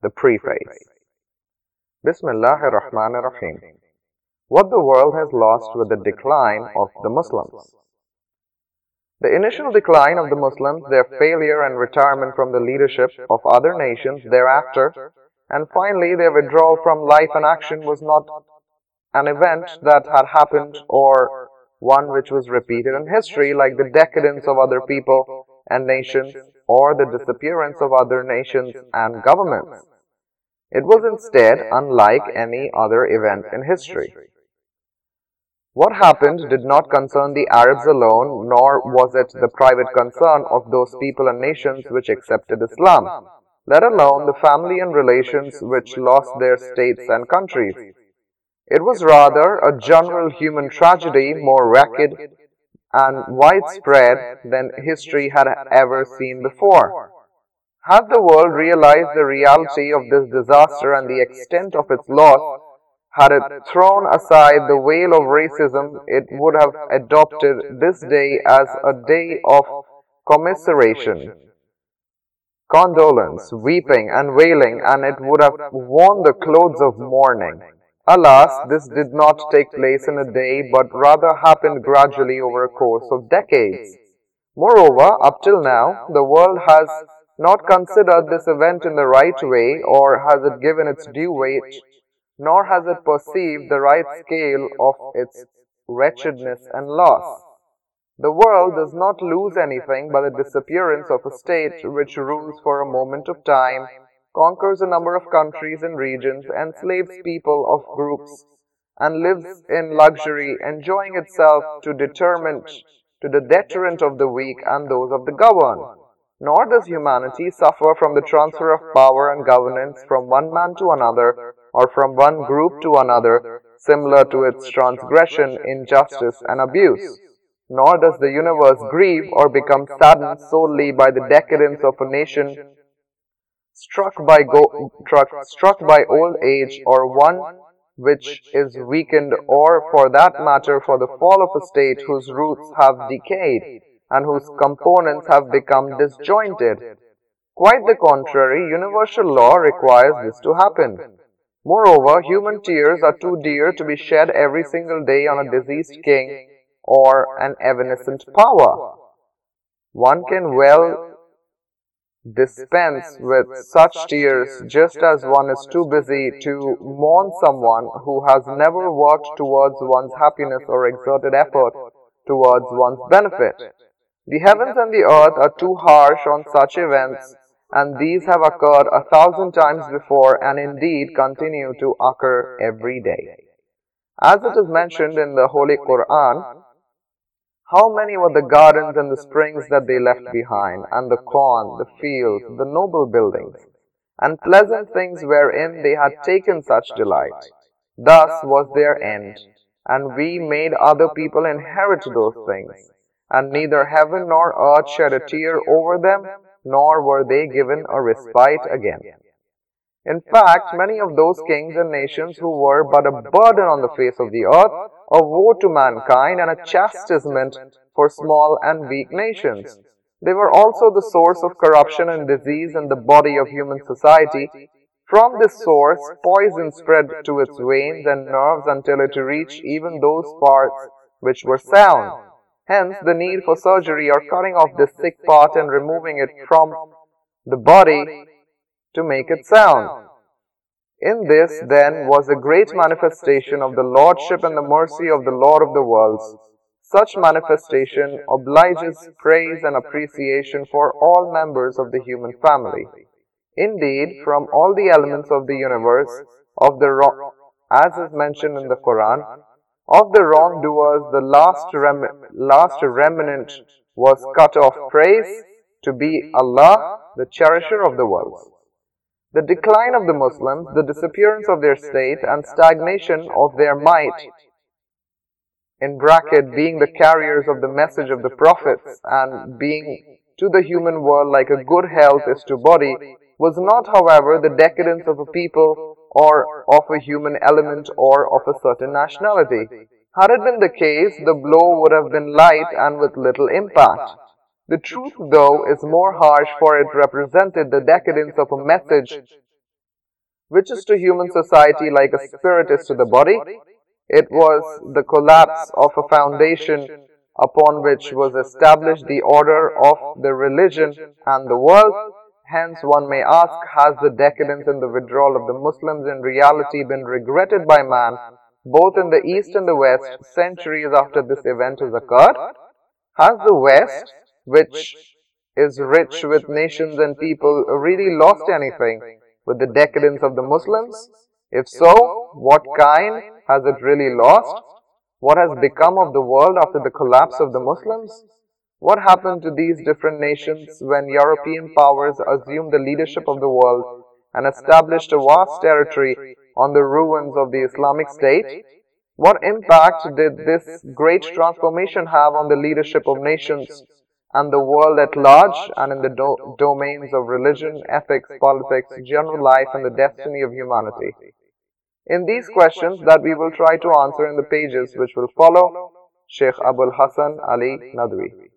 The Preface Bismillahir Rahmanir Rahim What the world has lost with the decline of the Muslims. The initial decline of the Muslims, their failure and retirement from the leadership of other nations thereafter, and finally their withdrawal from life and action was not an event that had happened or one which was repeated in history like the decadence of other people and nations or the disappearance of other nations and governments. It was instead unlike any other event in history. What happened did not concern the Arabs alone, nor was it the private concern of those people and nations which accepted Islam, let alone the family and relations which lost their states and countries. It was rather a general human tragedy more rapid and widespread than history had ever seen before. Had the world realized the reality of this disaster and the extent of its loss, had it thrown aside the veil of racism, it would have adopted this day as a day of commiseration, condolence, weeping, and wailing, and it would have worn the clothes of mourning. Alas, this did not take place in a day, but rather happened gradually over a course of decades. Moreover, up till now, the world has not considered this event in the right way, or has it given its due weight, nor has it perceived the right scale of its wretchedness and loss. The world does not lose anything by the disappearance of a state which rules for a moment of time conquers a number of countries and regions, enslaves people of groups, and lives in luxury, enjoying itself to to the detriment of the weak and those of the governed. Nor does humanity suffer from the transfer of power and governance from one man to another or from one group to another, similar to its transgression, injustice, and abuse. Nor does the universe grieve or become saddened solely by the decadence of a nation struck by, go, struck, struck by old age or one which is weakened or for that matter for the fall of a state whose roots have decayed and whose components have become disjointed. Quite the contrary, universal law requires this to happen. Moreover, human tears are too dear to be shed every single day on a diseased king or an evanescent power. One can well dispense with such tears just as one is too busy to mourn someone who has never worked towards one's happiness or exerted effort towards one's benefit. The heavens and the earth are too harsh on such events, and these have occurred a thousand times before and indeed continue to occur every day. As it is mentioned in the Holy Quran, how many were the gardens and the springs that they left behind, and the corn, the fields, the noble buildings, and pleasant things wherein they had taken such delight. Thus was their end, and we made other people inherit those things. And neither heaven nor earth shed a tear over them, nor were they given a respite again. In fact, many of those kings and nations who were but a burden on the face of the earth a woe to mankind and a chastisement for small and weak nations. They were also the source of corruption and disease in the body of human society. From this source, poison spread to its veins and nerves until it reached even those parts which were sound. Hence, the need for surgery or cutting off this sick part and removing it from the body to make it sound. In this, then, was a great manifestation of the Lordship and the mercy of the Lord of the worlds. Such manifestation obliges praise and appreciation for all members of the human family. Indeed, from all the elements of the universe, of the wrong, as is mentioned in the Quran, of the wrongdoers, the last, rem- last remnant was cut off praise to be Allah, the cherisher of the worlds. The decline of the Muslims, the disappearance of their state, and stagnation of their might, in bracket, being the carriers of the message of the prophets and being to the human world like a good health is to body, was not, however, the decadence of a people or of a human element or of a certain nationality. Had it been the case, the blow would have been light and with little impact. The truth, though, is more harsh, for it represented the decadence of a message which is to human society like a spirit is to the body. It was the collapse of a foundation upon which was established the order of the religion and the world. Hence, one may ask, has the decadence and the withdrawal of the Muslims in reality been regretted by man, both in the East and the West, centuries after this event has occurred? Has the West, which is rich with nations and people, really lost anything with the decadence of the Muslims? If so, what kind has it really lost? What has become of the world after the collapse of the Muslims? What happened to these different nations when European powers assumed the leadership of the world and established a vast territory on the ruins of the Islamic State? What impact did this great transformation have on the leadership of nations and the world at large and in the do domains of religion, ethics, politics, general life and the destiny of humanity? In these questions that we will try to answer in the pages which will follow, Sheikh Abul Hasan Ali Nadwi.